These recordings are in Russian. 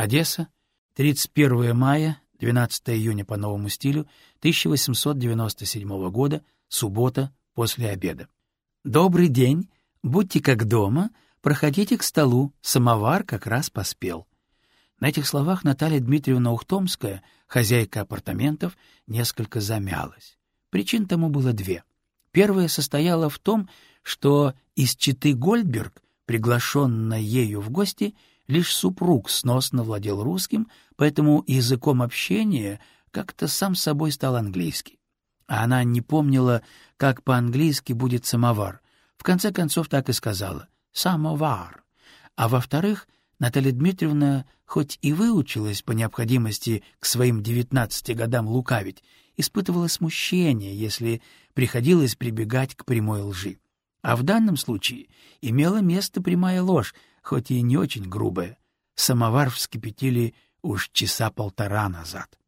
Одесса, 31 мая, 12 июня по новому стилю 1897 года, суббота, после обеда. «Добрый день, будьте как дома, проходите к столу, самовар как раз поспел». На этих словах Наталья Дмитриевна Ухтомская, хозяйка апартаментов, несколько замялась. Причин тому было две. Первая состояла в том, что из читы Гольдберг, приглашенной ею в гости, лишь супруг сносно владел русским, поэтому языком общения как-то сам собой стал английский. А она не помнила, как по-английски будет самовар. В конце концов так и сказала «самовар». А во-вторых, Наталья Дмитриевна хоть и выучилась по необходимости к своим девятнадцати годам лукавить, испытывала смущение, если приходилось прибегать к прямой лжи. А в данном случае имела место прямая ложь, хоть и не очень грубая. Самовар вскипятили уж часа полтора назад.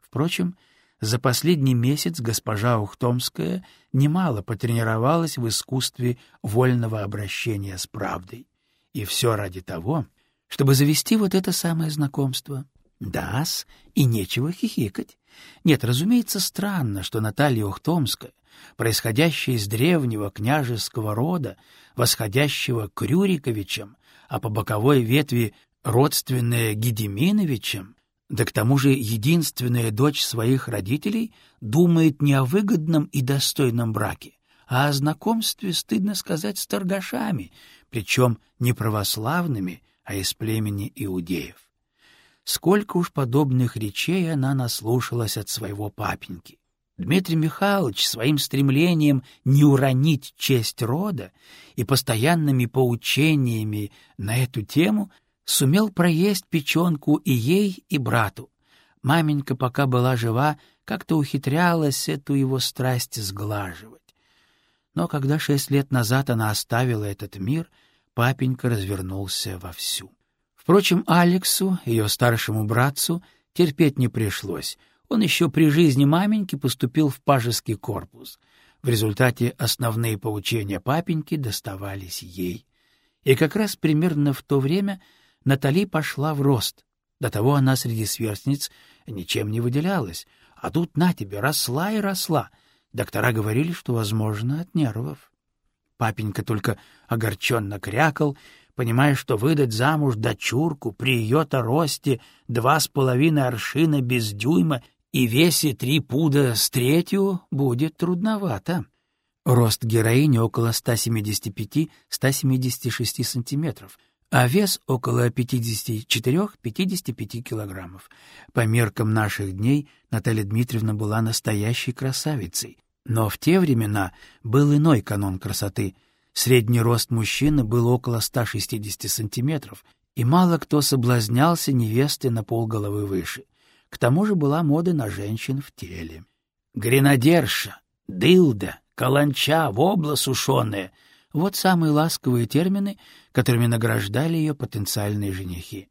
Впрочем, за последний месяц госпожа Ухтомская немало потренировалась в искусстве вольного обращения с правдой. И все ради того, чтобы завести вот это самое знакомство. Да-с, и нечего хихикать. Нет, разумеется, странно, что Наталья Ухтомская, происходящая из древнего княжеского рода, восходящего к Рюриковичам, а по боковой ветви родственная Гедеминовичам, да к тому же единственная дочь своих родителей, думает не о выгодном и достойном браке, а о знакомстве, стыдно сказать, с торгашами, причем не православными, а из племени иудеев. Сколько уж подобных речей она наслушалась от своего папеньки. Дмитрий Михайлович своим стремлением не уронить честь рода и постоянными поучениями на эту тему сумел проесть печенку и ей, и брату. Маменька, пока была жива, как-то ухитрялась эту его страсть сглаживать. Но когда шесть лет назад она оставила этот мир, папенька развернулся вовсю. Впрочем, Алексу, ее старшему братцу, терпеть не пришлось — он еще при жизни маменьки поступил в пажеский корпус. В результате основные поучения папеньки доставались ей. И как раз примерно в то время Натали пошла в рост. До того она среди сверстниц ничем не выделялась. А тут, на тебе, росла и росла. Доктора говорили, что, возможно, от нервов. Папенька только огорченно крякал, понимая, что выдать замуж дочурку при ее-то росте два с половиной аршина без дюйма и весе три пуда с третью будет трудновато. Рост героини около 175-176 сантиметров, а вес около 54-55 килограммов. По меркам наших дней Наталья Дмитриевна была настоящей красавицей. Но в те времена был иной канон красоты. Средний рост мужчины был около 160 сантиметров, и мало кто соблазнялся невесты на полголовы выше. К тому же была мода на женщин в теле. Гренадерша, дылда, каланча, вобла сушеная — вот самые ласковые термины, которыми награждали ее потенциальные женихи.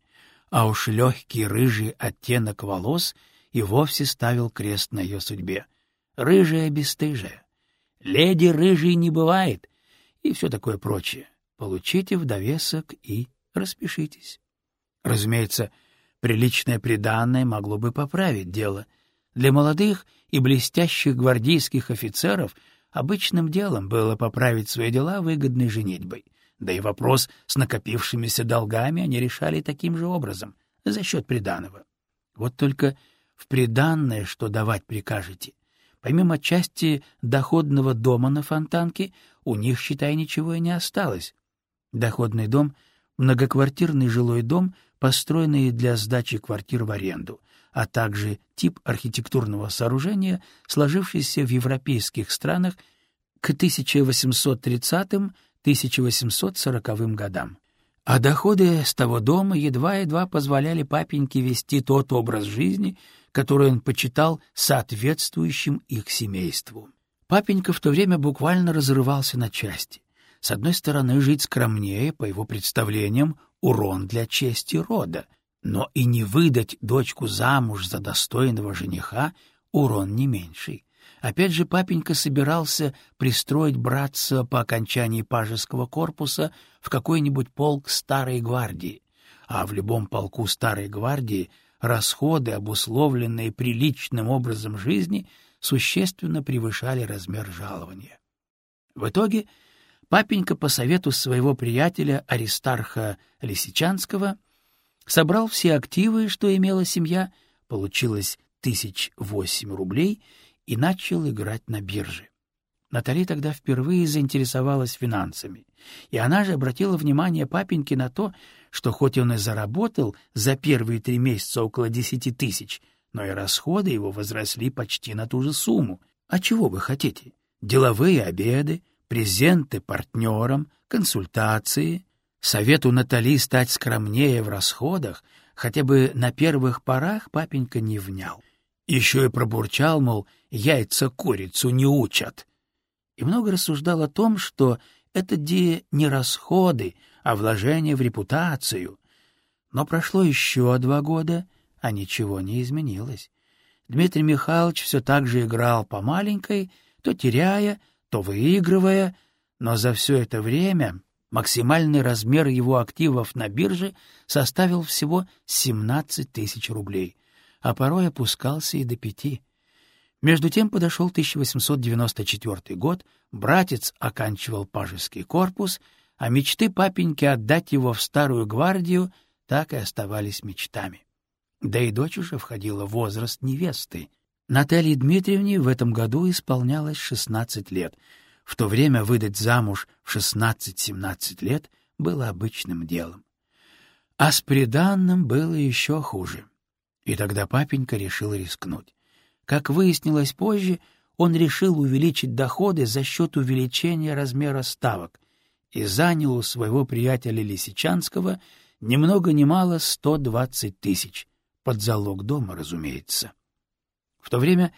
А уж легкий рыжий оттенок волос и вовсе ставил крест на ее судьбе. Рыжая бесстыжая. Леди рыжей не бывает. И все такое прочее. Получите в довесок и распишитесь. Разумеется, Приличное приданное могло бы поправить дело. Для молодых и блестящих гвардейских офицеров обычным делом было поправить свои дела выгодной женитьбой. Да и вопрос с накопившимися долгами они решали таким же образом, за счет приданого. Вот только в приданное, что давать прикажете. Помимо части доходного дома на Фонтанке, у них, считай, ничего и не осталось. Доходный дом — многоквартирный жилой дом, построенные для сдачи квартир в аренду, а также тип архитектурного сооружения, сложившийся в европейских странах к 1830-1840 годам. А доходы с того дома едва-едва позволяли папеньке вести тот образ жизни, который он почитал соответствующим их семейству. Папенька в то время буквально разрывался на части. С одной стороны, жить скромнее, по его представлениям, урон для чести рода, но и не выдать дочку замуж за достойного жениха — урон не меньший. Опять же, папенька собирался пристроить братца по окончании пажеского корпуса в какой-нибудь полк старой гвардии, а в любом полку старой гвардии расходы, обусловленные приличным образом жизни, существенно превышали размер жалования. В итоге папенька по совету своего приятеля Аристарха Лисичанского собрал все активы, что имела семья, получилось тысяч восемь рублей, и начал играть на бирже. Натали тогда впервые заинтересовалась финансами, и она же обратила внимание папеньки на то, что хоть он и заработал за первые три месяца около десяти тысяч, но и расходы его возросли почти на ту же сумму. А чего вы хотите? Деловые обеды, презенты партнерам, консультации. Совету Натали стать скромнее в расходах хотя бы на первых порах папенька не внял. Еще и пробурчал, мол, яйца курицу не учат. И много рассуждал о том, что это где не расходы, а вложения в репутацию. Но прошло еще два года, а ничего не изменилось. Дмитрий Михайлович все так же играл по маленькой, то теряя, то выигрывая, но за все это время максимальный размер его активов на бирже составил всего 17 тысяч рублей, а порой опускался и до пяти. Между тем подошел 1894 год, братец оканчивал пажеский корпус, а мечты папеньки отдать его в старую гвардию так и оставались мечтами. Да и дочь уже входила в возраст невесты. Наталье Дмитриевне в этом году исполнялось 16 лет. В то время выдать замуж в 16-17 лет было обычным делом. А с приданным было еще хуже. И тогда папенька решил рискнуть. Как выяснилось позже, он решил увеличить доходы за счет увеличения размера ставок и занял у своего приятеля Лисичанского ни много ни мало 120 тысяч, под залог дома, разумеется. В то время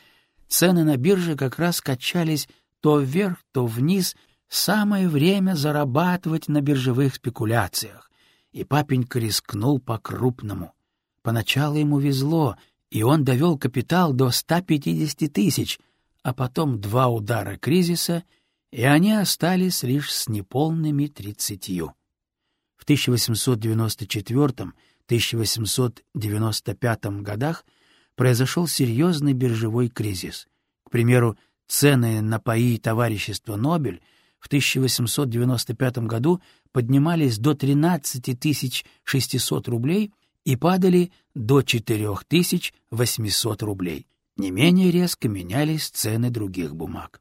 цены на бирже как раз качались то вверх, то вниз, самое время зарабатывать на биржевых спекуляциях, и папенька рискнул по-крупному. Поначалу ему везло — и он довел капитал до 150 тысяч, а потом два удара кризиса, и они остались лишь с неполными тридцатью. В 1894-1895 годах произошел серьезный биржевой кризис. К примеру, цены на паи товарищества «Нобель» в 1895 году поднимались до 13 600 рублей — и падали до 4800 рублей. Не менее резко менялись цены других бумаг.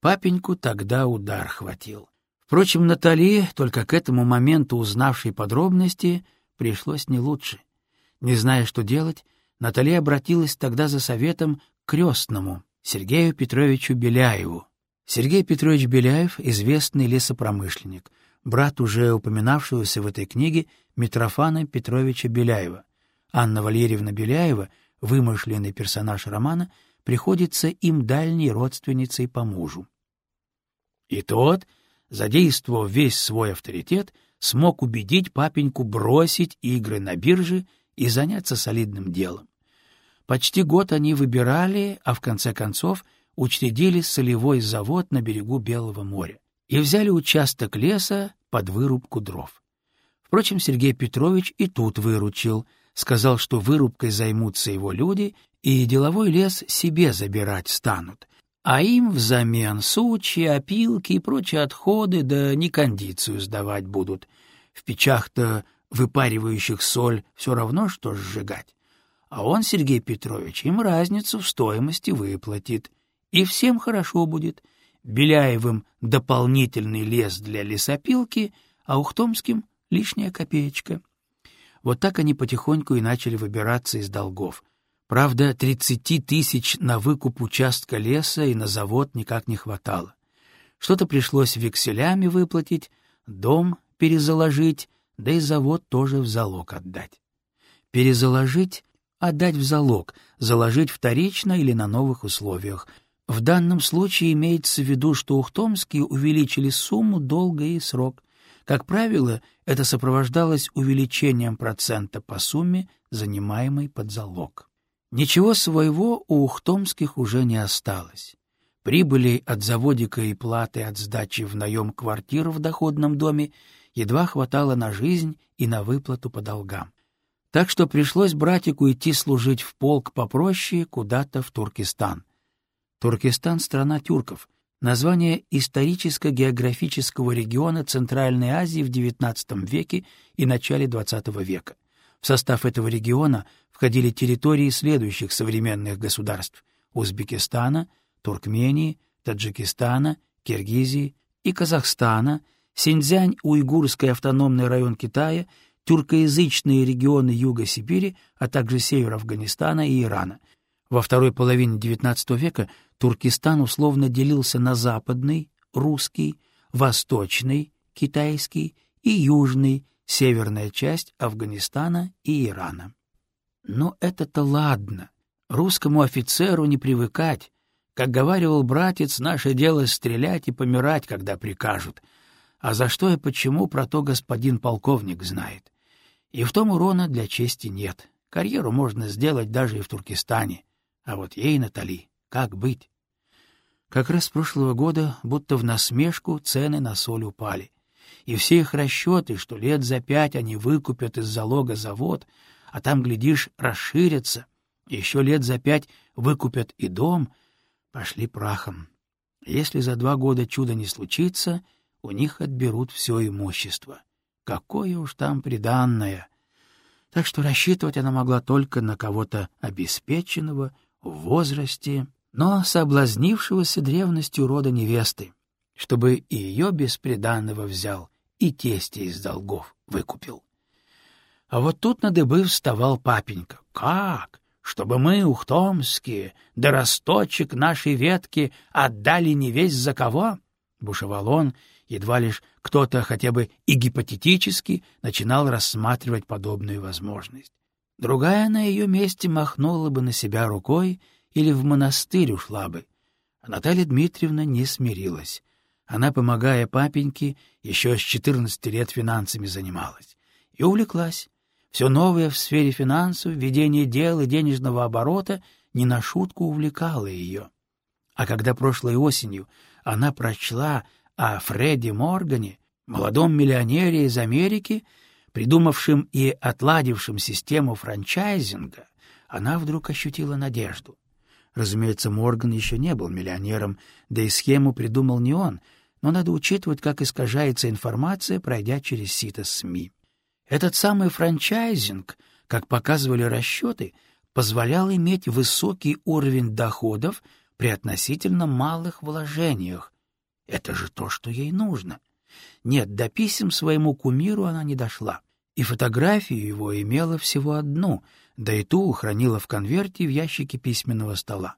Папеньку тогда удар хватил. Впрочем, Натали, только к этому моменту узнавшей подробности, пришлось не лучше. Не зная, что делать, Натали обратилась тогда за советом к крестному, Сергею Петровичу Беляеву. Сергей Петрович Беляев — известный лесопромышленник, брат уже упоминавшегося в этой книге Митрофана Петровича Беляева. Анна Валерьевна Беляева, вымышленный персонаж романа, приходится им дальней родственницей по мужу. И тот, задействовав весь свой авторитет, смог убедить папеньку бросить игры на бирже и заняться солидным делом. Почти год они выбирали, а в конце концов учредили солевой завод на берегу Белого моря и взяли участок леса под вырубку дров. Впрочем, Сергей Петрович и тут выручил, сказал, что вырубкой займутся его люди и деловой лес себе забирать станут, а им взамен сучи, опилки и прочие отходы да некондицию сдавать будут. В печах-то выпаривающих соль все равно, что сжигать. А он, Сергей Петрович, им разницу в стоимости выплатит. И всем хорошо будет — Беляевым дополнительный лес для лесопилки, а Ухтомским — лишняя копеечка. Вот так они потихоньку и начали выбираться из долгов. Правда, тридцати тысяч на выкуп участка леса и на завод никак не хватало. Что-то пришлось векселями выплатить, дом перезаложить, да и завод тоже в залог отдать. Перезаложить — отдать в залог, заложить вторично или на новых условиях — в данном случае имеется в виду, что ухтомские увеличили сумму, долга и срок. Как правило, это сопровождалось увеличением процента по сумме, занимаемой под залог. Ничего своего у ухтомских уже не осталось. Прибыли от заводика и платы от сдачи в наем квартир в доходном доме едва хватало на жизнь и на выплату по долгам. Так что пришлось братику идти служить в полк попроще куда-то в Туркестан. Туркестан — страна тюрков, название историческо-географического региона Центральной Азии в XIX веке и начале XX века. В состав этого региона входили территории следующих современных государств — Узбекистана, Туркмении, Таджикистана, Киргизии и Казахстана, Синьцзянь-Уйгурский автономный район Китая — тюркоязычные регионы Юга Сибири, а также север Афганистана и Ирана. Во второй половине XIX века Туркестан условно делился на западный, русский, восточный, китайский и южный, северная часть Афганистана и Ирана. Но это-то ладно. Русскому офицеру не привыкать. Как говаривал братец, наше дело стрелять и помирать, когда прикажут. А за что и почему про то господин полковник знает. И в том урона для чести нет. Карьеру можно сделать даже и в Туркестане. А вот ей, Натали, как быть? Как раз с прошлого года, будто в насмешку, цены на соль упали. И все их расчеты, что лет за пять они выкупят из залога завод, а там, глядишь, расширятся, еще лет за пять выкупят и дом, пошли прахом. Если за два года чудо не случится, у них отберут все имущество. Какое уж там приданное! Так что рассчитывать она могла только на кого-то обеспеченного, в возрасте, но соблазнившегося древностью рода невесты, чтобы и ее бесприданного взял, и тестя из долгов выкупил. А вот тут на дыбы вставал папенька. «Как? Чтобы мы, ухтомские, да росточек нашей ветки отдали не весь за кого?» — бушевал он, едва лишь кто-то хотя бы и гипотетически начинал рассматривать подобную возможность. Другая на ее месте махнула бы на себя рукой или в монастырь ушла бы. А Наталья Дмитриевна не смирилась. Она, помогая папеньке, еще с четырнадцати лет финансами занималась. И увлеклась. Все новое в сфере финансов, ведение дел и денежного оборота не на шутку увлекало ее. А когда прошлой осенью она прочла о Фредди Моргане, молодом миллионере из Америки, придумавшем и отладившем систему франчайзинга, она вдруг ощутила надежду. Разумеется, Морган еще не был миллионером, да и схему придумал не он, но надо учитывать, как искажается информация, пройдя через сито СМИ. Этот самый франчайзинг, как показывали расчеты, позволял иметь высокий уровень доходов при относительно малых вложениях, это же то, что ей нужно. Нет, до писем своему кумиру она не дошла. И фотографию его имела всего одну, да и ту хранила в конверте в ящике письменного стола.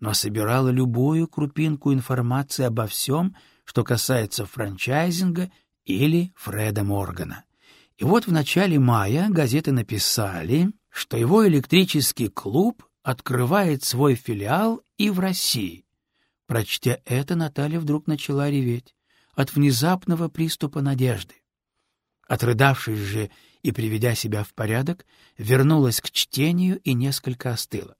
Но собирала любую крупинку информации обо всем, что касается франчайзинга или Фреда Моргана. И вот в начале мая газеты написали, что его электрический клуб открывает свой филиал и в России, Прочтя это, Наталья вдруг начала реветь от внезапного приступа надежды. Отрыдавшись же и приведя себя в порядок, вернулась к чтению и несколько остыла.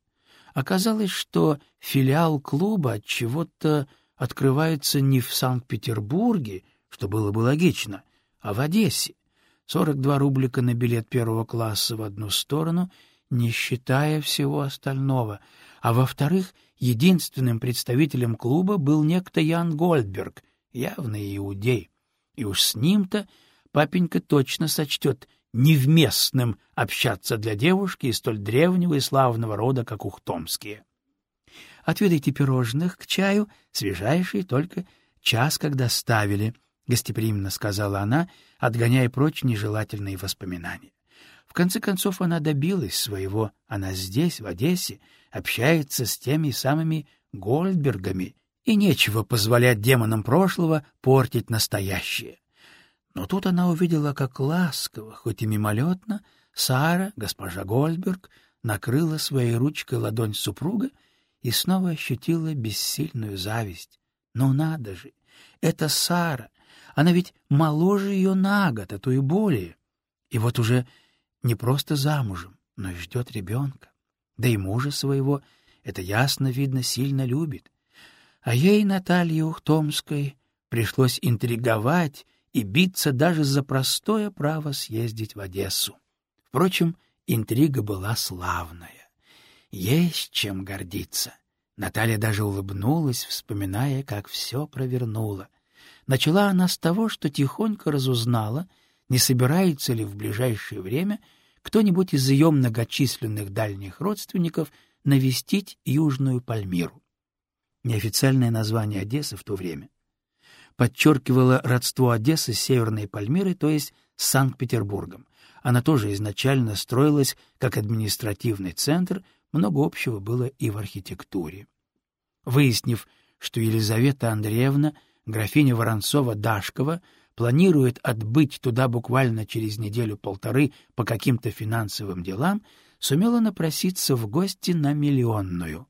Оказалось, что филиал клуба от чего-то открывается не в Санкт-Петербурге, что было бы логично, а в Одессе. 42 рублика на билет первого класса в одну сторону, не считая всего остального, а во-вторых, единственным представителем клуба был некто Ян Гольдберг, явный иудей. И уж с ним-то папенька точно сочтет невместным общаться для девушки из столь древнего и славного рода, как ухтомские. Отведайте пирожных к чаю, свежайшие, только час, когда ставили, — гостеприимно сказала она, отгоняя прочь нежелательные воспоминания. В конце концов она добилась своего, она здесь, в Одессе, общается с теми самыми Гольдбергами, и нечего позволять демонам прошлого портить настоящее. Но тут она увидела, как ласково, хоть и мимолетно, Сара, госпожа Гольдберг, накрыла своей ручкой ладонь супруга и снова ощутила бессильную зависть. Но надо же! Это Сара! Она ведь моложе ее на год, а то и более. И вот уже не просто замужем, но и ждет ребенка да и мужа своего, это ясно видно, сильно любит. А ей, Наталье Ухтомской, пришлось интриговать и биться даже за простое право съездить в Одессу. Впрочем, интрига была славная. Есть чем гордиться. Наталья даже улыбнулась, вспоминая, как все провернула. Начала она с того, что тихонько разузнала, не собирается ли в ближайшее время кто-нибудь из ее многочисленных дальних родственников навестить Южную Пальмиру. Неофициальное название Одессы в то время подчеркивало родство Одессы с Северной Пальмирой, то есть с Санкт-Петербургом. Она тоже изначально строилась как административный центр, много общего было и в архитектуре. Выяснив, что Елизавета Андреевна, графиня Воронцова-Дашкова, планирует отбыть туда буквально через неделю-полторы по каким-то финансовым делам, сумела напроситься в гости на миллионную.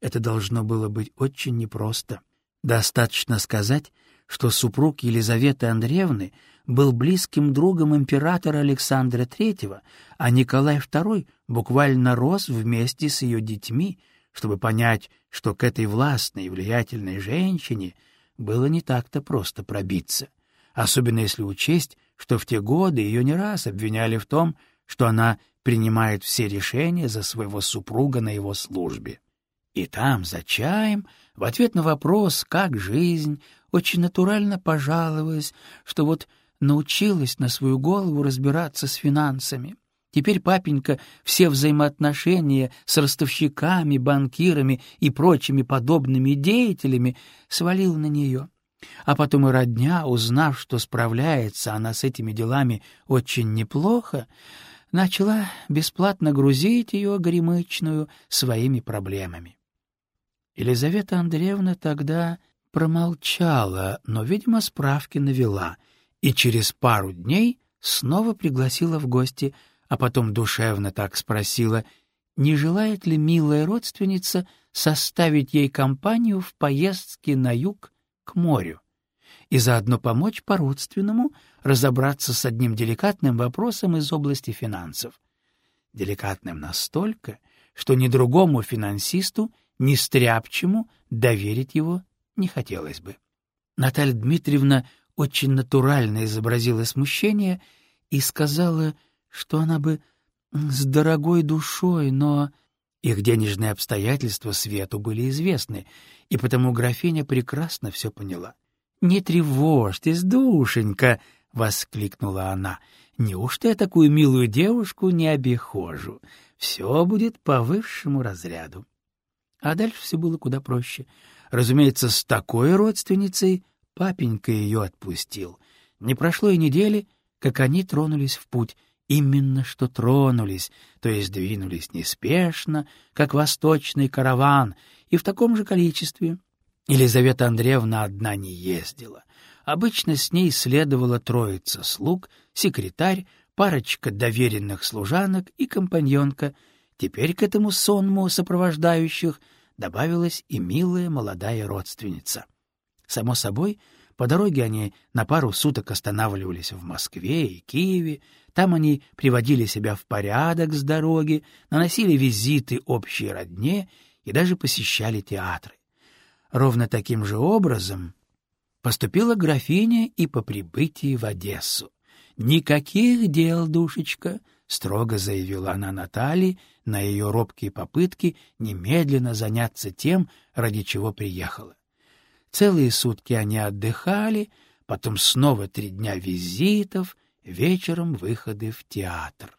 Это должно было быть очень непросто. Достаточно сказать, что супруг Елизаветы Андреевны был близким другом императора Александра III, а Николай II буквально рос вместе с ее детьми, чтобы понять, что к этой властной и влиятельной женщине было не так-то просто пробиться, особенно если учесть, что в те годы ее не раз обвиняли в том, что она принимает все решения за своего супруга на его службе. И там, за чаем, в ответ на вопрос «как жизнь?», очень натурально пожаловалась, что вот научилась на свою голову разбираться с финансами. Теперь папенька все взаимоотношения с ростовщиками, банкирами и прочими подобными деятелями свалил на нее. А потом и родня, узнав, что справляется она с этими делами очень неплохо, начала бесплатно грузить ее горемычную своими проблемами. Елизавета Андреевна тогда промолчала, но, видимо, справки навела, и через пару дней снова пригласила в гости, а потом душевно так спросила, не желает ли милая родственница составить ей компанию в поездке на юг к морю и заодно помочь по-родственному разобраться с одним деликатным вопросом из области финансов. Деликатным настолько, что ни другому финансисту, ни стряпчему доверить его не хотелось бы. Наталья Дмитриевна очень натурально изобразила смущение и сказала, что она бы с дорогой душой, но... Их денежные обстоятельства Свету были известны, и потому графиня прекрасно все поняла. — Не тревожьтесь, душенька! — воскликнула она. — Неужто я такую милую девушку не обихожу? Все будет по высшему разряду. А дальше все было куда проще. Разумеется, с такой родственницей папенька ее отпустил. Не прошло и недели, как они тронулись в путь. Именно что тронулись, то есть двинулись неспешно, как восточный караван, и в таком же количестве. Елизавета Андреевна одна не ездила. Обычно с ней следовала троица слуг, секретарь, парочка доверенных служанок и компаньонка. Теперь к этому сонму сопровождающих — добавилась и милая молодая родственница. Само собой, по дороге они на пару суток останавливались в Москве и Киеве, там они приводили себя в порядок с дороги, наносили визиты общей родне и даже посещали театры. Ровно таким же образом поступила графиня и по прибытии в Одессу. «Никаких дел, душечка!» — строго заявила она Наталье на ее робкие попытки немедленно заняться тем, ради чего приехала. Целые сутки они отдыхали, потом снова три дня визитов, вечером выходы в театр.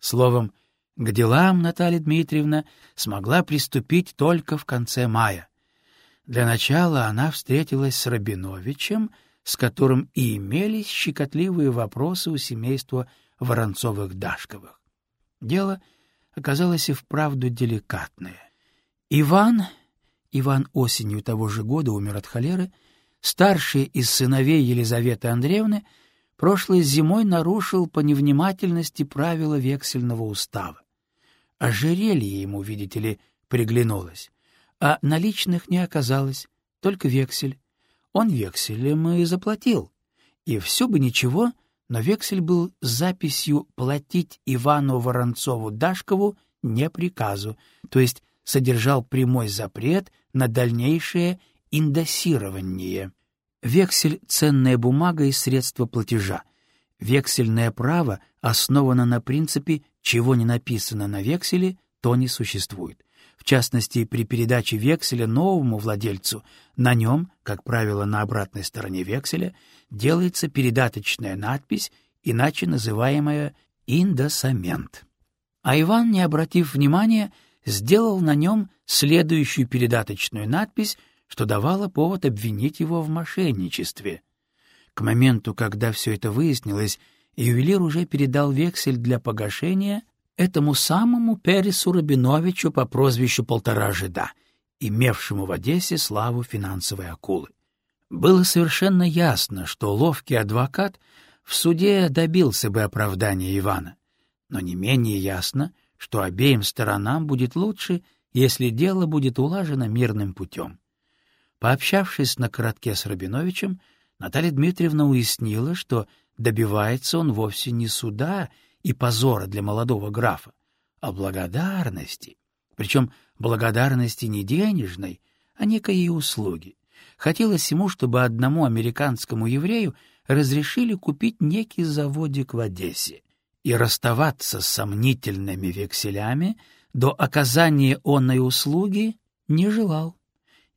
Словом, к делам Наталья Дмитриевна смогла приступить только в конце мая. Для начала она встретилась с Рабиновичем, с которым и имелись щекотливые вопросы у семейства Воронцовых-Дашковых. Дело оказалось и вправду деликатное. Иван, Иван осенью того же года умер от холеры, старший из сыновей Елизаветы Андреевны, прошлой зимой нарушил по невнимательности правила вексельного устава. Ожерелье ему, видите ли, приглянулось, а наличных не оказалось, только вексель. Он векселем и заплатил. И все бы ничего, но вексель был с записью «платить Ивану Воронцову-Дашкову не приказу», то есть содержал прямой запрет на дальнейшее индосирование. Вексель — ценная бумага и средство платежа. Вексельное право основано на принципе «чего не написано на векселе, то не существует». В частности, при передаче векселя новому владельцу на нем, как правило, на обратной стороне векселя, делается передаточная надпись, иначе называемая индосамент. А Иван, не обратив внимания, сделал на нем следующую передаточную надпись, что давало повод обвинить его в мошенничестве. К моменту, когда все это выяснилось, ювелир уже передал вексель для погашения этому самому Пересу Рабиновичу по прозвищу Полтора Жида, имевшему в Одессе славу финансовой акулы. Было совершенно ясно, что ловкий адвокат в суде добился бы оправдания Ивана, но не менее ясно, что обеим сторонам будет лучше, если дело будет улажено мирным путем. Пообщавшись на коротке с Рабиновичем, Наталья Дмитриевна уяснила, что добивается он вовсе не суда и позора для молодого графа, а благодарности, причем благодарности не денежной, а некой услуги. Хотелось ему, чтобы одному американскому еврею разрешили купить некий заводик в Одессе и расставаться с сомнительными векселями до оказания онной услуги не желал.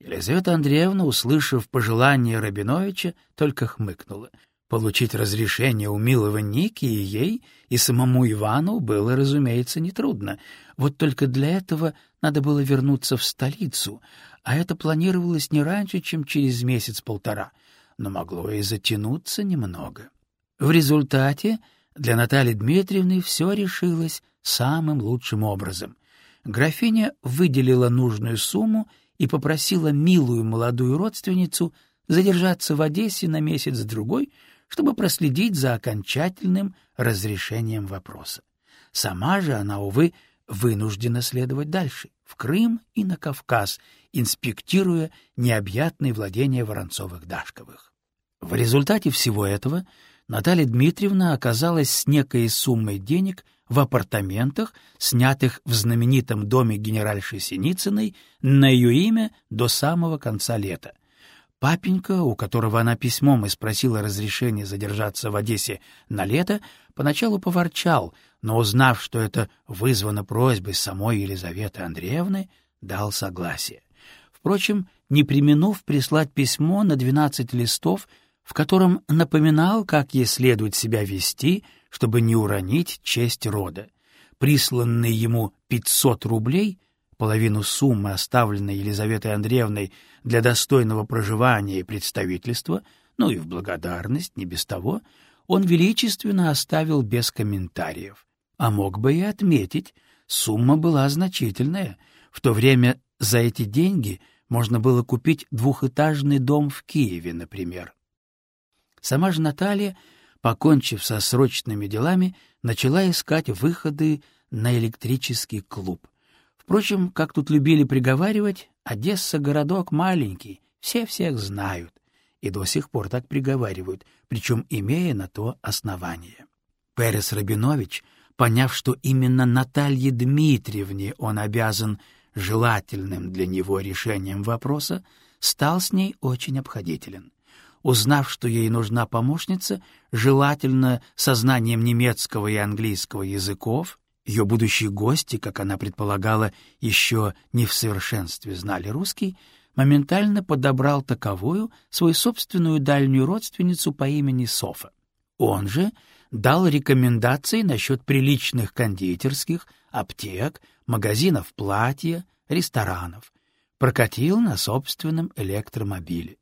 Елизавета Андреевна, услышав пожелание Рабиновича, только хмыкнула. Получить разрешение у милого Ники и ей, и самому Ивану было, разумеется, нетрудно. Вот только для этого надо было вернуться в столицу, а это планировалось не раньше, чем через месяц-полтора, но могло и затянуться немного. В результате для Натальи Дмитриевны все решилось самым лучшим образом. Графиня выделила нужную сумму и попросила милую молодую родственницу задержаться в Одессе на месяц-другой, чтобы проследить за окончательным разрешением вопроса. Сама же она, увы, вынуждена следовать дальше, в Крым и на Кавказ, инспектируя необъятные владения Воронцовых-Дашковых. В результате всего этого Наталья Дмитриевна оказалась с некой суммой денег в апартаментах, снятых в знаменитом доме генеральши Синицыной на ее имя до самого конца лета. Папенька, у которого она письмом и спросила разрешения задержаться в Одессе на лето, поначалу поворчал, но, узнав, что это вызвано просьбой самой Елизаветы Андреевны, дал согласие. Впрочем, не применув прислать письмо на двенадцать листов, в котором напоминал, как ей следует себя вести — чтобы не уронить честь рода. Присланные ему 500 рублей, половину суммы, оставленной Елизаветой Андреевной для достойного проживания и представительства, ну и в благодарность, не без того, он величественно оставил без комментариев. А мог бы и отметить, сумма была значительная. В то время за эти деньги можно было купить двухэтажный дом в Киеве, например. Сама же Наталья покончив со срочными делами, начала искать выходы на электрический клуб. Впрочем, как тут любили приговаривать, Одесса — городок маленький, все всех знают. И до сих пор так приговаривают, причем имея на то основание. Перес Рабинович, поняв, что именно Наталье Дмитриевне он обязан желательным для него решением вопроса, стал с ней очень обходителен. Узнав, что ей нужна помощница, желательно со знанием немецкого и английского языков, ее будущие гости, как она предполагала, еще не в совершенстве знали русский, моментально подобрал таковую свою собственную дальнюю родственницу по имени Софа. Он же дал рекомендации насчет приличных кондитерских, аптек, магазинов платья, ресторанов. Прокатил на собственном электромобиле.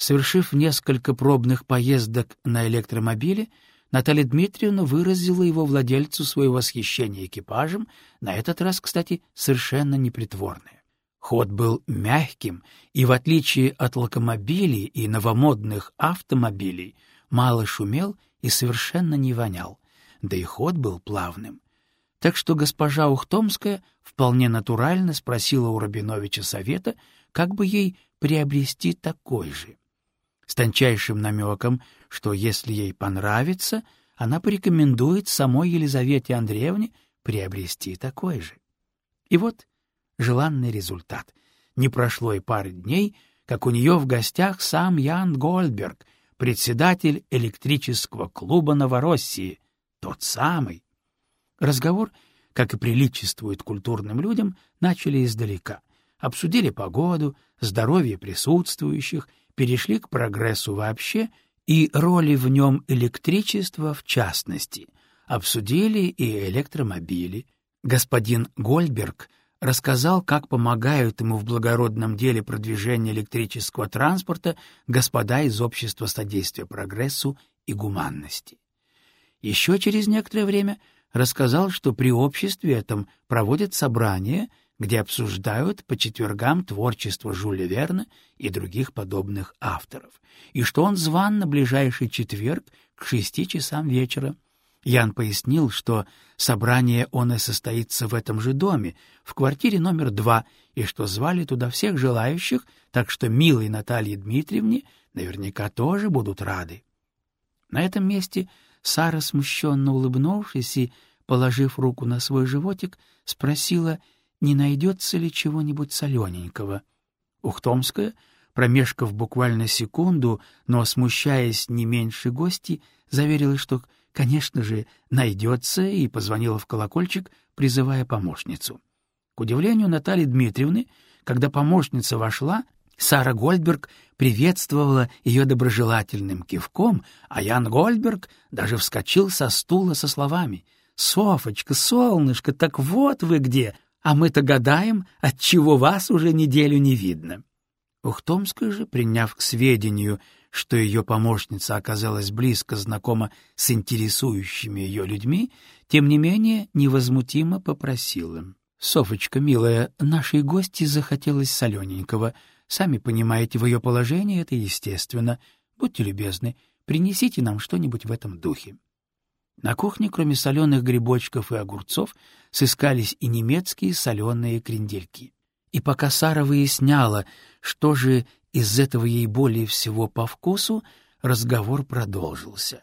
Совершив несколько пробных поездок на электромобиле, Наталья Дмитриевна выразила его владельцу свое восхищение экипажем, на этот раз, кстати, совершенно непритворное. Ход был мягким, и, в отличие от локомобилей и новомодных автомобилей, мало шумел и совершенно не вонял, да и ход был плавным. Так что госпожа Ухтомская вполне натурально спросила у Рабиновича совета, как бы ей приобрести такой же с тончайшим намеком, что если ей понравится, она порекомендует самой Елизавете Андреевне приобрести такой же. И вот желанный результат. Не прошло и пары дней, как у нее в гостях сам Ян Гольдберг, председатель электрического клуба Новороссии, тот самый. Разговор, как и приличествует культурным людям, начали издалека. Обсудили погоду, здоровье присутствующих, перешли к прогрессу вообще и роли в нем электричества в частности. Обсудили и электромобили. Господин Гольдберг рассказал, как помогают ему в благородном деле продвижения электрического транспорта господа из Общества содействия прогрессу и гуманности. Еще через некоторое время рассказал, что при обществе этом проводят собрания, где обсуждают по четвергам творчество Жюля Верна и других подобных авторов, и что он зван на ближайший четверг к шести часам вечера — Ян пояснил, что собрание он и состоится в этом же доме, в квартире номер два, и что звали туда всех желающих, так что милой Наталье Дмитриевне наверняка тоже будут рады. На этом месте Сара, смущенно улыбнувшись и положив руку на свой животик, спросила, не найдется ли чего-нибудь солененького. Ухтомская, промешкав буквально секунду, но смущаясь не меньше гости, заверила, что конечно же, найдется, и позвонила в колокольчик, призывая помощницу. К удивлению Натальи Дмитриевны, когда помощница вошла, Сара Гольдберг приветствовала ее доброжелательным кивком, а Ян Гольдберг даже вскочил со стула со словами «Софочка, солнышко, так вот вы где, а мы-то гадаем, отчего вас уже неделю не видно». Ухтомская же, приняв к сведению, что ее помощница оказалась близко знакома с интересующими ее людьми, тем не менее невозмутимо попросила. — Софочка, милая, нашей гости захотелось солененького. Сами понимаете, в ее положении это естественно. Будьте любезны, принесите нам что-нибудь в этом духе. На кухне, кроме соленых грибочков и огурцов, сыскались и немецкие соленые крендельки. И пока Сара выясняла, что же из этого ей более всего по вкусу, разговор продолжился.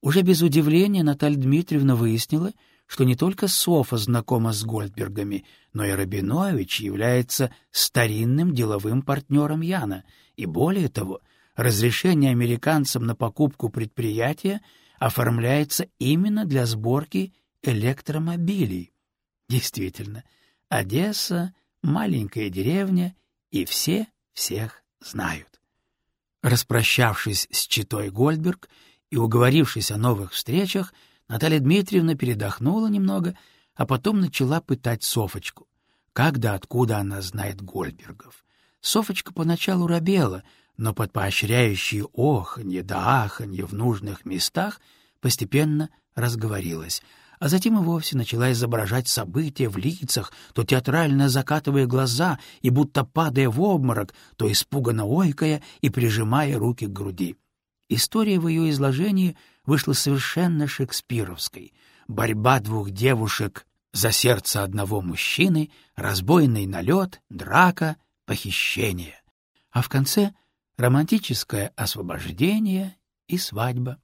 Уже без удивления Наталья Дмитриевна выяснила, что не только Софа знакома с Гольдбергами, но и Рабинович является старинным деловым партнером Яна, и более того, разрешение американцам на покупку предприятия оформляется именно для сборки электромобилей. Действительно, Одесса — маленькая деревня, и все всех знают. Распрощавшись с читой Гольдберг и уговорившись о новых встречах, Наталья Дмитриевна передохнула немного, а потом начала пытать Софочку. Как да откуда она знает Гольдбергов? Софочка поначалу робела, но под поощряющие оханье да аханье в нужных местах постепенно разговорилась — а затем и вовсе начала изображать события в лицах, то театрально закатывая глаза и будто падая в обморок, то испуганно ойкая и прижимая руки к груди. История в ее изложении вышла совершенно шекспировской. Борьба двух девушек за сердце одного мужчины, разбойный налет, драка, похищение. А в конце — романтическое освобождение и свадьба.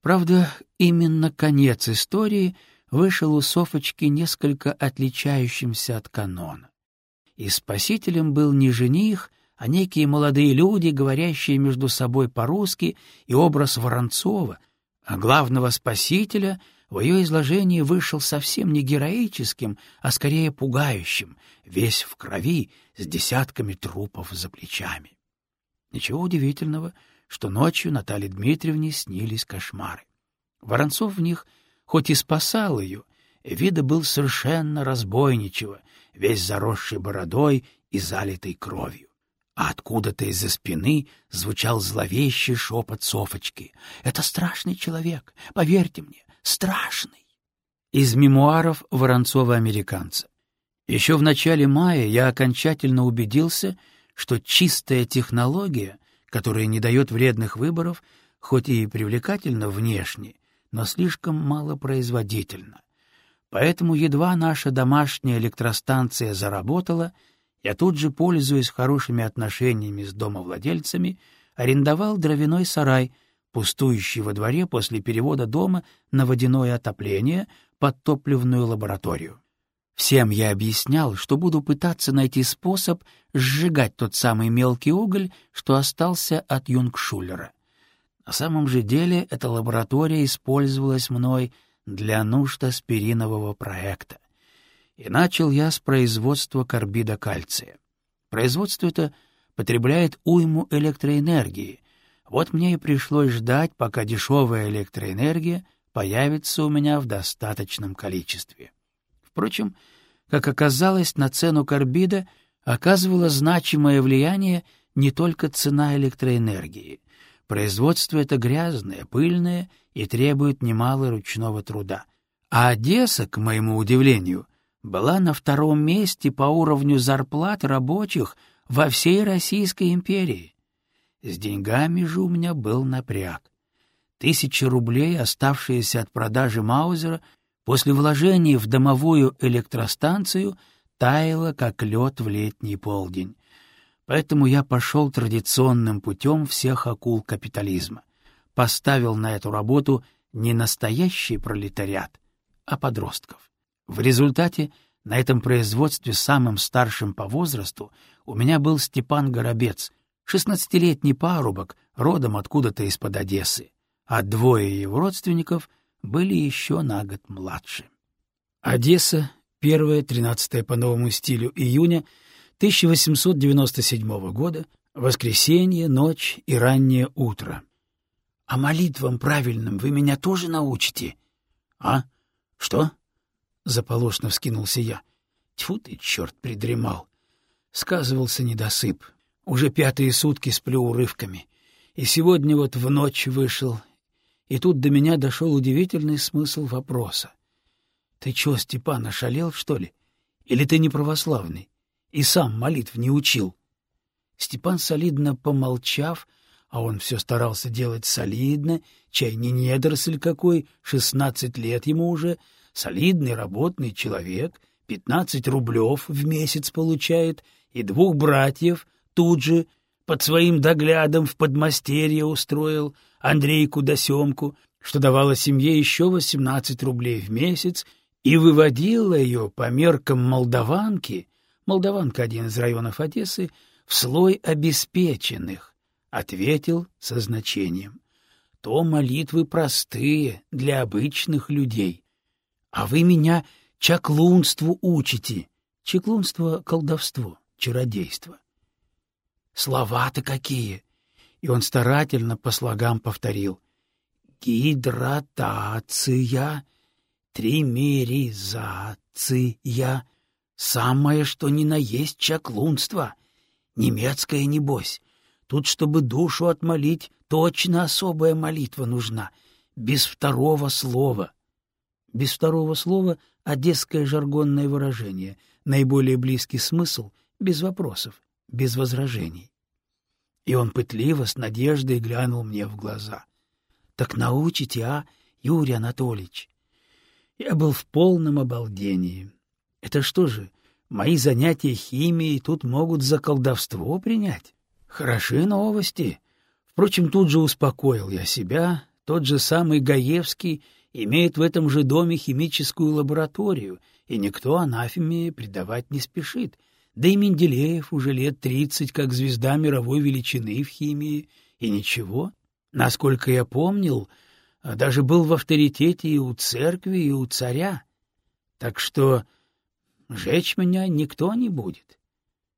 Правда, именно конец истории — вышел у Софочки несколько отличающимся от канона. И спасителем был не жених, а некие молодые люди, говорящие между собой по-русски, и образ Воронцова, а главного спасителя в ее изложении вышел совсем не героическим, а скорее пугающим, весь в крови, с десятками трупов за плечами. Ничего удивительного, что ночью Наталье Дмитриевне снились кошмары. Воронцов в них — хоть и спасал ее, вида был совершенно разбойничего, весь заросший бородой и залитый кровью. А откуда-то из-за спины звучал зловещий шепот Софочки. «Это страшный человек, поверьте мне, страшный!» Из мемуаров Воронцова-американца. Еще в начале мая я окончательно убедился, что чистая технология, которая не дает вредных выборов, хоть и привлекательна внешне, но слишком малопроизводительно. Поэтому едва наша домашняя электростанция заработала, я тут же, пользуясь хорошими отношениями с домовладельцами, арендовал дровяной сарай, пустующий во дворе после перевода дома на водяное отопление под топливную лабораторию. Всем я объяснял, что буду пытаться найти способ сжигать тот самый мелкий уголь, что остался от Юнгшулера. На самом же деле эта лаборатория использовалась мной для нужд аспиринового проекта. И начал я с производства карбида кальция. Производство это потребляет уйму электроэнергии. Вот мне и пришлось ждать, пока дешевая электроэнергия появится у меня в достаточном количестве. Впрочем, как оказалось, на цену карбида оказывало значимое влияние не только цена электроэнергии. Производство это грязное, пыльное и требует немало ручного труда. А Одесса, к моему удивлению, была на втором месте по уровню зарплат рабочих во всей Российской империи. С деньгами же у меня был напряг. Тысячи рублей, оставшиеся от продажи Маузера, после вложений в домовую электростанцию таяло, как лед в летний полдень. Поэтому я пошел традиционным путем всех акул капитализма. Поставил на эту работу не настоящий пролетариат, а подростков. В результате на этом производстве самым старшим по возрасту у меня был Степан Горобец, шестнадцатилетний парубок, родом откуда-то из-под Одессы, а двое его родственников были еще на год младше. Одесса, 1-13 по новому стилю июня 1897 года, воскресенье, ночь и раннее утро. — А молитвам правильным вы меня тоже научите? — А? Что? — заполошно вскинулся я. Тьфу ты, черт, придремал. Сказывался недосып. Уже пятые сутки сплю урывками. И сегодня вот в ночь вышел. И тут до меня дошел удивительный смысл вопроса. Ты чё, Степан, ошалел, что ли? Или ты не православный? И сам молитв не учил? Степан, солидно помолчав, а он все старался делать солидно, чай не недоросль какой, шестнадцать лет ему уже, солидный работный человек, пятнадцать рублев в месяц получает, и двух братьев тут же под своим доглядом в подмастерье устроил Андрейку да Семку, что давало семье еще восемнадцать рублей в месяц, и выводила ее по меркам молдаванки, молдаванка один из районов Одессы, в слой обеспеченных, ответил со значением. То молитвы простые для обычных людей, а вы меня чаклунству учите. Чеклунство — колдовство, чародейство. Слова-то какие! И он старательно по слогам повторил. Гидратация, тримеризация, самое что ни на есть чаклунство. Немецкое, небось. Тут, чтобы душу отмолить, точно особая молитва нужна, без второго слова. Без второго слова — одесское жаргонное выражение, наиболее близкий смысл — без вопросов, без возражений. И он пытливо, с надеждой глянул мне в глаза. — Так научите, а, Юрий Анатольевич? Я был в полном обалдении. Это что же, мои занятия химией тут могут за колдовство принять? Хороши новости. Впрочем, тут же успокоил я себя. Тот же самый Гаевский имеет в этом же доме химическую лабораторию, и никто анафеме предавать не спешит. Да и Менделеев уже лет тридцать как звезда мировой величины в химии, и ничего. Насколько я помнил, даже был в авторитете и у церкви, и у царя. Так что жечь меня никто не будет.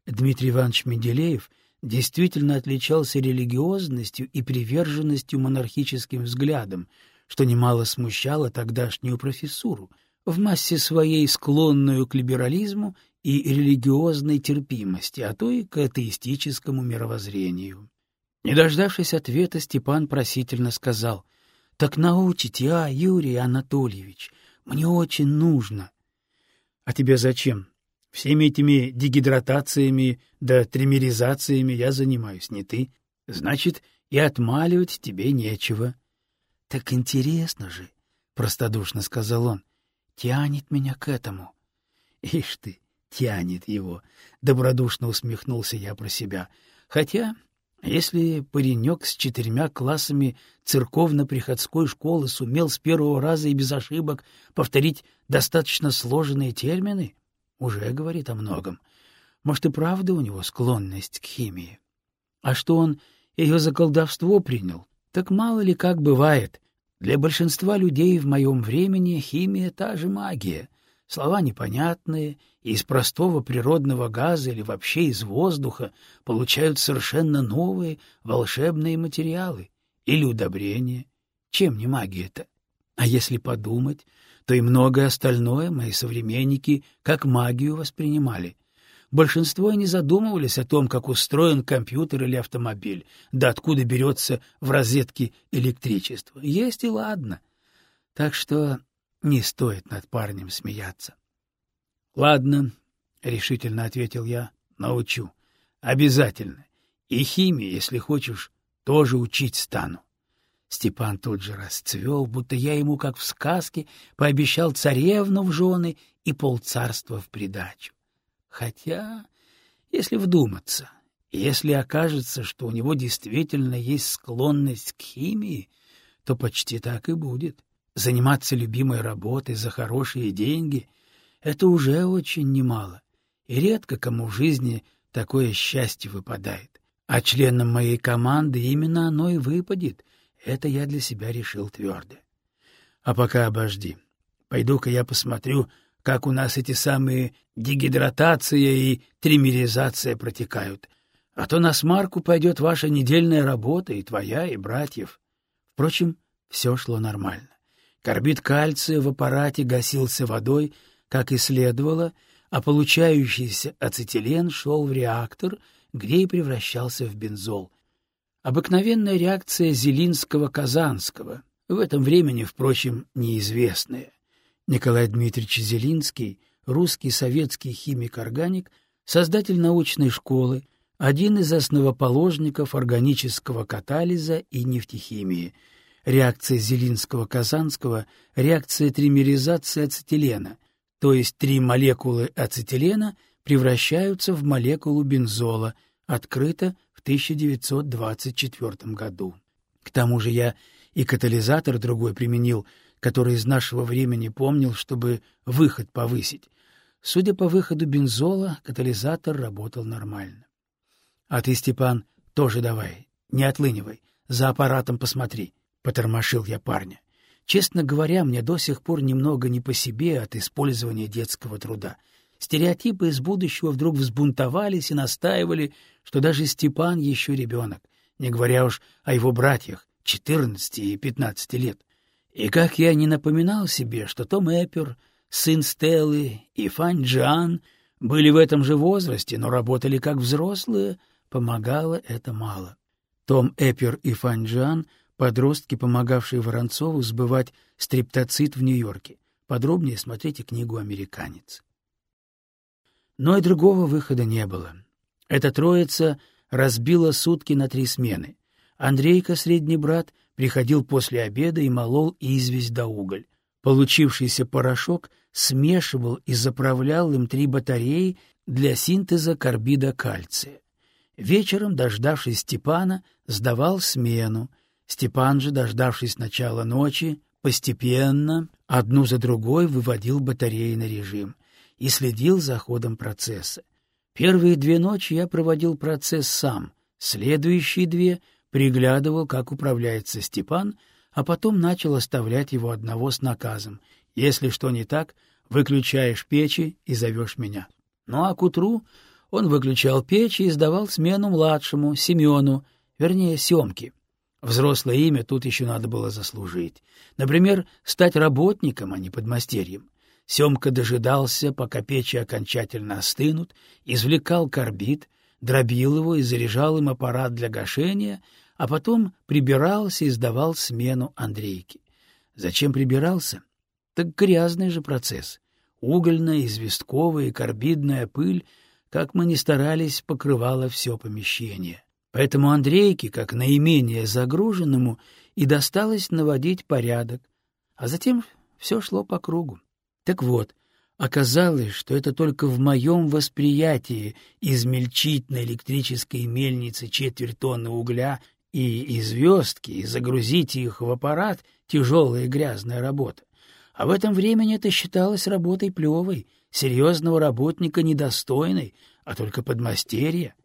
Дмитрий Иванович Менделеев действительно отличался религиозностью и приверженностью монархическим взглядам, что немало смущало тогдашнюю профессуру, в массе своей склонную к либерализму и религиозной терпимости, а то и к атеистическому мировоззрению. Не дождавшись ответа, Степан просительно сказал, — Так научите, а, Юрий Анатольевич, мне очень нужно. — А тебе зачем? Всеми этими дегидратациями да тримеризациями я занимаюсь, не ты. Значит, и отмаливать тебе нечего. — Так интересно же, — простодушно сказал он, — тянет меня к этому. — Ишь ты, тянет его, — добродушно усмехнулся я про себя. Хотя, если паренек с четырьмя классами церковно-приходской школы сумел с первого раза и без ошибок повторить достаточно сложные термины, уже говорит о многом. Может, и правда у него склонность к химии. А что он ее за колдовство принял, так мало ли как бывает. Для большинства людей в моем времени химия — та же магия. Слова непонятные, и из простого природного газа или вообще из воздуха получают совершенно новые волшебные материалы или удобрения. Чем не магия-то? А если подумать, то и многое остальное мои современники как магию воспринимали. Большинство и не задумывались о том, как устроен компьютер или автомобиль, да откуда берется в розетке электричество. Есть и ладно. Так что не стоит над парнем смеяться. — Ладно, — решительно ответил я, — научу. Обязательно. И химии, если хочешь, тоже учить стану. Степан тут же расцвел, будто я ему, как в сказке, пообещал царевну в жены и полцарства в придачу. Хотя, если вдуматься, если окажется, что у него действительно есть склонность к химии, то почти так и будет. Заниматься любимой работой за хорошие деньги — это уже очень немало, и редко кому в жизни такое счастье выпадает. А членам моей команды именно оно и выпадет, это я для себя решил твердо. А пока обожди. Пойду-ка я посмотрю, как у нас эти самые дегидратация и тримеризация протекают. А то на смарку пойдет ваша недельная работа, и твоя, и братьев. Впрочем, все шло нормально. Карбид кальция в аппарате гасился водой, как и следовало, а получающийся ацетилен шел в реактор, где и превращался в бензол. Обыкновенная реакция Зелинского-Казанского, в этом времени, впрочем, неизвестная. Николай Дмитриевич Зелинский, русский советский химик-органик, создатель научной школы, один из основоположников органического катализа и нефтехимии. Реакция Зелинского-Казанского — реакция тримеризации ацетилена, то есть три молекулы ацетилена превращаются в молекулу бензола, открыто в 1924 году. К тому же я и катализатор другой применил — который из нашего времени помнил, чтобы выход повысить. Судя по выходу бензола, катализатор работал нормально. — А ты, Степан, тоже давай, не отлынивай, за аппаратом посмотри, — потормошил я парня. Честно говоря, мне до сих пор немного не по себе от использования детского труда. Стереотипы из будущего вдруг взбунтовались и настаивали, что даже Степан еще ребенок, не говоря уж о его братьях, 14 и 15 лет. И как я не напоминал себе, что Том Эппер, сын Стеллы и Фань Джан были в этом же возрасте, но работали как взрослые, помогало это мало. Том Эппер и Фань Джан — подростки, помогавшие Воронцову сбывать стриптоцит в Нью-Йорке. Подробнее смотрите книгу «Американец». Но и другого выхода не было. Эта троица разбила сутки на три смены. Андрейка, средний брат, приходил после обеда и молол известь да уголь. Получившийся порошок смешивал и заправлял им три батареи для синтеза карбида кальция. Вечером, дождавшись Степана, сдавал смену. Степан же, дождавшись начала ночи, постепенно, одну за другой, выводил батареи на режим и следил за ходом процесса. Первые две ночи я проводил процесс сам, следующие две приглядывал, как управляется Степан, а потом начал оставлять его одного с наказом. Если что не так, выключаешь печи и зовешь меня. Ну а к утру он выключал печи и сдавал смену младшему, Семену, вернее, Семке. Взрослое имя тут еще надо было заслужить. Например, стать работником, а не подмастерьем. Семка дожидался, пока печи окончательно остынут, извлекал карбид, дробил его и заряжал им аппарат для гашения, а потом прибирался и сдавал смену Андрейке. Зачем прибирался? Так грязный же процесс. Угольная, известковая и карбидная пыль, как мы ни старались, покрывала все помещение. Поэтому Андрейке, как наименее загруженному, и досталось наводить порядок, а затем все шло по кругу. Так вот, оказалось, что это только в моем восприятии измельчить на электрической мельнице четверть тонны угля и, и звездки, и загрузить их в аппарат — тяжелая и грязная работа. А в этом времени это считалось работой плевой, серьезного работника недостойной, а только подмастерья.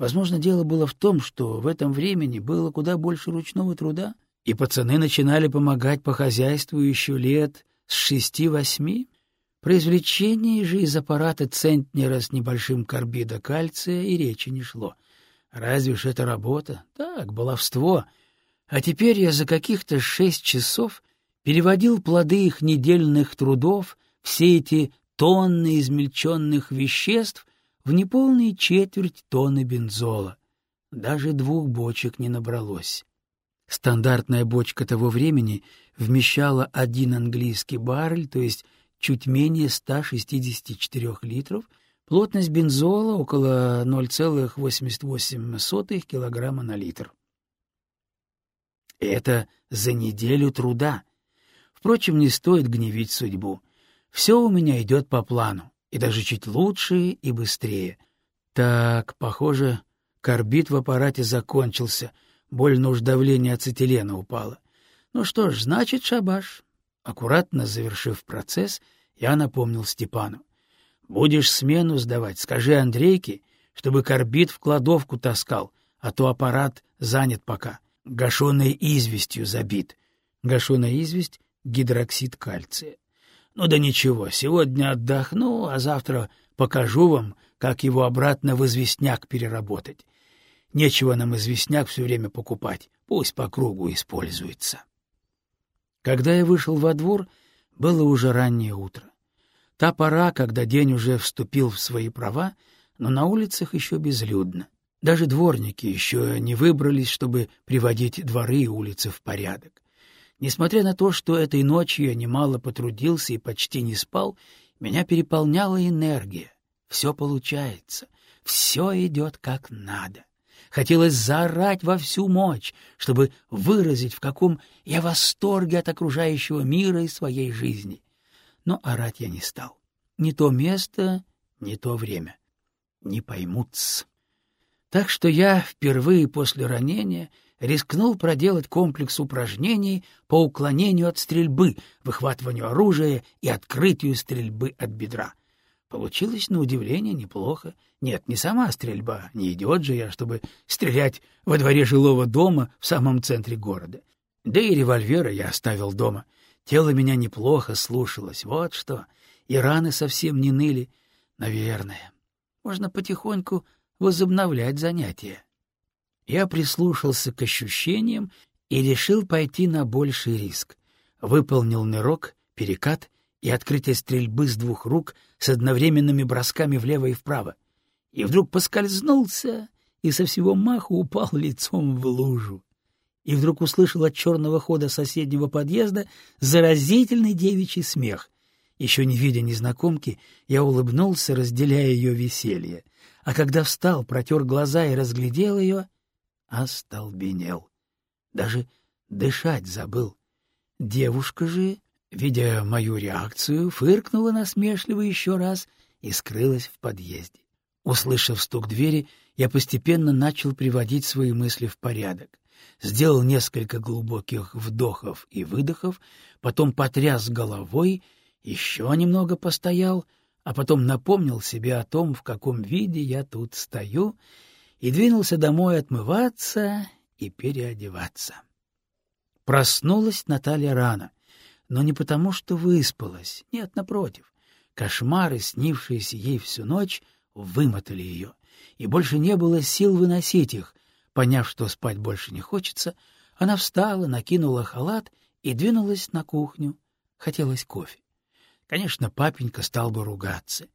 Возможно, дело было в том, что в этом времени было куда больше ручного труда, и пацаны начинали помогать по хозяйству еще лет с шести-восьми. Про извлечение же из аппарата центнера с небольшим карбида кальция и речи не шло. Разве ж это работа? Так, баловство. А теперь я за каких-то шесть часов переводил плоды их недельных трудов, все эти тонны измельченных веществ, в неполные четверть тонны бензола. Даже двух бочек не набралось. Стандартная бочка того времени вмещала один английский баррель, то есть чуть менее 164 литров, плотность бензола около 0,88 килограмма на литр. Это за неделю труда. Впрочем, не стоит гневить судьбу. Все у меня идет по плану, и даже чуть лучше и быстрее. Так, похоже, карбид в аппарате закончился, больно уж давление ацетилена упало. Ну что ж, значит, шабаш. Аккуратно завершив процесс, я напомнил Степану. Будешь смену сдавать, скажи Андрейке, чтобы карбид в кладовку таскал, а то аппарат занят пока. Гашеной известью забит. Гашеная известь — гидроксид кальция. Ну да ничего, сегодня отдохну, а завтра покажу вам, как его обратно в известняк переработать. Нечего нам известняк все время покупать, пусть по кругу используется. Когда я вышел во двор, было уже раннее утро. Та пора, когда день уже вступил в свои права, но на улицах еще безлюдно. Даже дворники еще не выбрались, чтобы приводить дворы и улицы в порядок. Несмотря на то, что этой ночью я немало потрудился и почти не спал, меня переполняла энергия. Все получается, все идет как надо. Хотелось заорать во всю мощь, чтобы выразить, в каком я восторге от окружающего мира и своей жизни но орать я не стал. Не то место, не то время. Не поймутся. Так что я впервые после ранения рискнул проделать комплекс упражнений по уклонению от стрельбы, выхватыванию оружия и открытию стрельбы от бедра. Получилось, на удивление, неплохо. Нет, не сама стрельба, не идет же я, чтобы стрелять во дворе жилого дома в самом центре города. Да и револьвера я оставил дома — Тело меня неплохо слушалось, вот что, и раны совсем не ныли. Наверное. Можно потихоньку возобновлять занятия. Я прислушался к ощущениям и решил пойти на больший риск. Выполнил нырок, перекат и открытие стрельбы с двух рук с одновременными бросками влево и вправо. И вдруг поскользнулся и со всего маху упал лицом в лужу и вдруг услышал от черного хода соседнего подъезда заразительный девичий смех. Еще не видя незнакомки, я улыбнулся, разделяя ее веселье, а когда встал, протер глаза и разглядел ее, остолбенел. Даже дышать забыл. Девушка же, видя мою реакцию, фыркнула насмешливо еще раз и скрылась в подъезде. Услышав стук двери, я постепенно начал приводить свои мысли в порядок сделал несколько глубоких вдохов и выдохов, потом потряс головой, еще немного постоял, а потом напомнил себе о том, в каком виде я тут стою, и двинулся домой отмываться и переодеваться. Проснулась Наталья рано, но не потому, что выспалась, нет, напротив. Кошмары, снившиеся ей всю ночь, вымотали ее, и больше не было сил выносить их, Поняв, что спать больше не хочется, она встала, накинула халат и двинулась на кухню. Хотелось кофе. Конечно, папенька стал бы ругаться.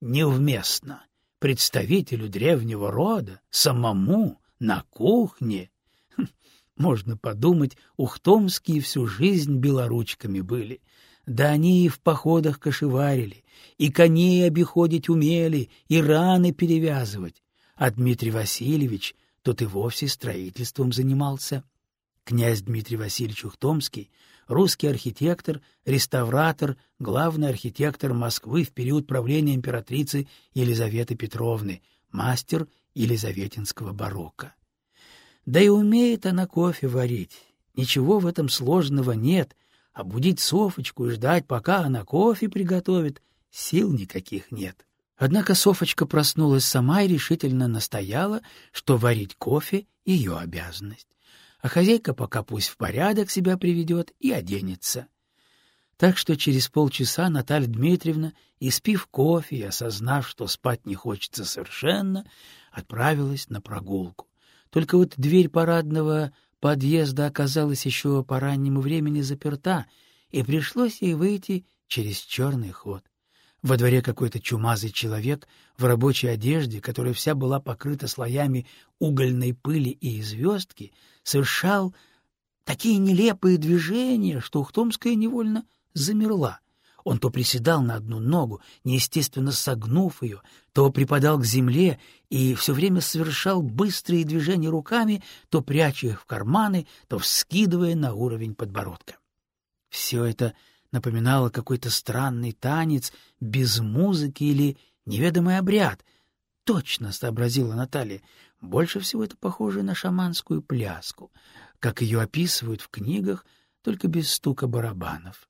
Неуместно. Представителю древнего рода, самому, на кухне. Хм, можно подумать, ухтомские всю жизнь белоручками были. Да они и в походах кошеварили, и коней обиходить умели, и раны перевязывать. А Дмитрий Васильевич тот и вовсе строительством занимался. Князь Дмитрий Васильевич Ухтомский — русский архитектор, реставратор, главный архитектор Москвы в период правления императрицы Елизаветы Петровны, мастер елизаветинского барокко. Да и умеет она кофе варить. Ничего в этом сложного нет, а будить Софочку и ждать, пока она кофе приготовит, сил никаких нет. Однако Софочка проснулась сама и решительно настояла, что варить кофе — ее обязанность. А хозяйка пока пусть в порядок себя приведет и оденется. Так что через полчаса Наталья Дмитриевна, испив кофе и осознав, что спать не хочется совершенно, отправилась на прогулку. Только вот дверь парадного подъезда оказалась еще по раннему времени заперта, и пришлось ей выйти через черный ход. Во дворе какой-то чумазый человек в рабочей одежде, которая вся была покрыта слоями угольной пыли и звездки, совершал такие нелепые движения, что Ухтомская невольно замерла. Он то приседал на одну ногу, неестественно согнув ее, то припадал к земле и все время совершал быстрые движения руками, то пряча их в карманы, то вскидывая на уровень подбородка. Все это напоминало какой-то странный танец без музыки или неведомый обряд. Точно, — сообразила Наталья, — больше всего это похоже на шаманскую пляску, как ее описывают в книгах, только без стука барабанов.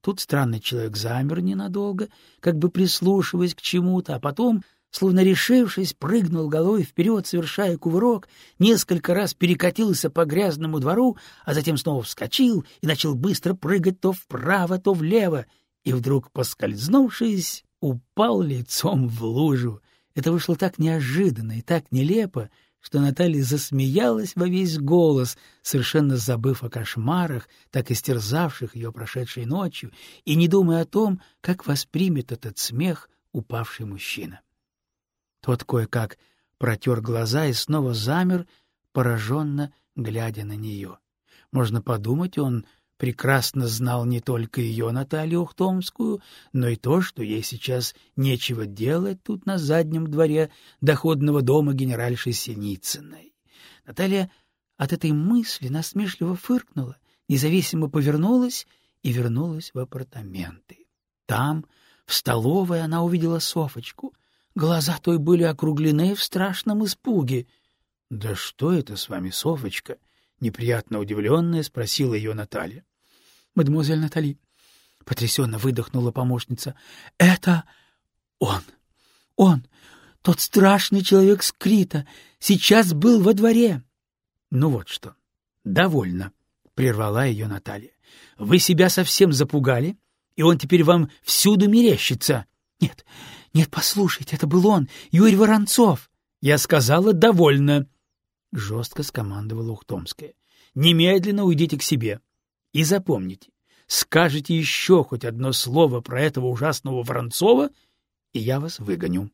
Тут странный человек замер ненадолго, как бы прислушиваясь к чему-то, а потом, словно решившись, прыгнул головой вперед, совершая кувырок, несколько раз перекатился по грязному двору, а затем снова вскочил и начал быстро прыгать то вправо, то влево, и вдруг, поскользнувшись, упал лицом в лужу. Это вышло так неожиданно и так нелепо, что Наталья засмеялась во весь голос, совершенно забыв о кошмарах, так истерзавших ее прошедшей ночью, и не думая о том, как воспримет этот смех упавший мужчина. Тот кое-как протер глаза и снова замер, пораженно глядя на нее. Можно подумать, он прекрасно знал не только ее, Наталью Ухтомскую, но и то, что ей сейчас нечего делать тут на заднем дворе доходного дома генеральши Синицыной. Наталья от этой мысли насмешливо фыркнула, независимо повернулась и вернулась в апартаменты. Там, в столовой, она увидела Софочку. Глаза той были округлены в страшном испуге. — Да что это с вами, Софочка? Неприятно удивленная спросила ее Наталья. — Мадемуазель Натали, — потрясенно выдохнула помощница, — это он, он, тот страшный человек с сейчас был во дворе. — Ну вот что, довольно, — прервала ее Наталья. — Вы себя совсем запугали, и он теперь вам всюду мерещится. — Нет, нет, послушайте, это был он, Юрий Воронцов. — Я сказала «довольно», — жестко скомандовала Ухтомская. — Немедленно уйдите к себе. И запомните, скажете еще хоть одно слово про этого ужасного Воронцова, и я вас выгоню.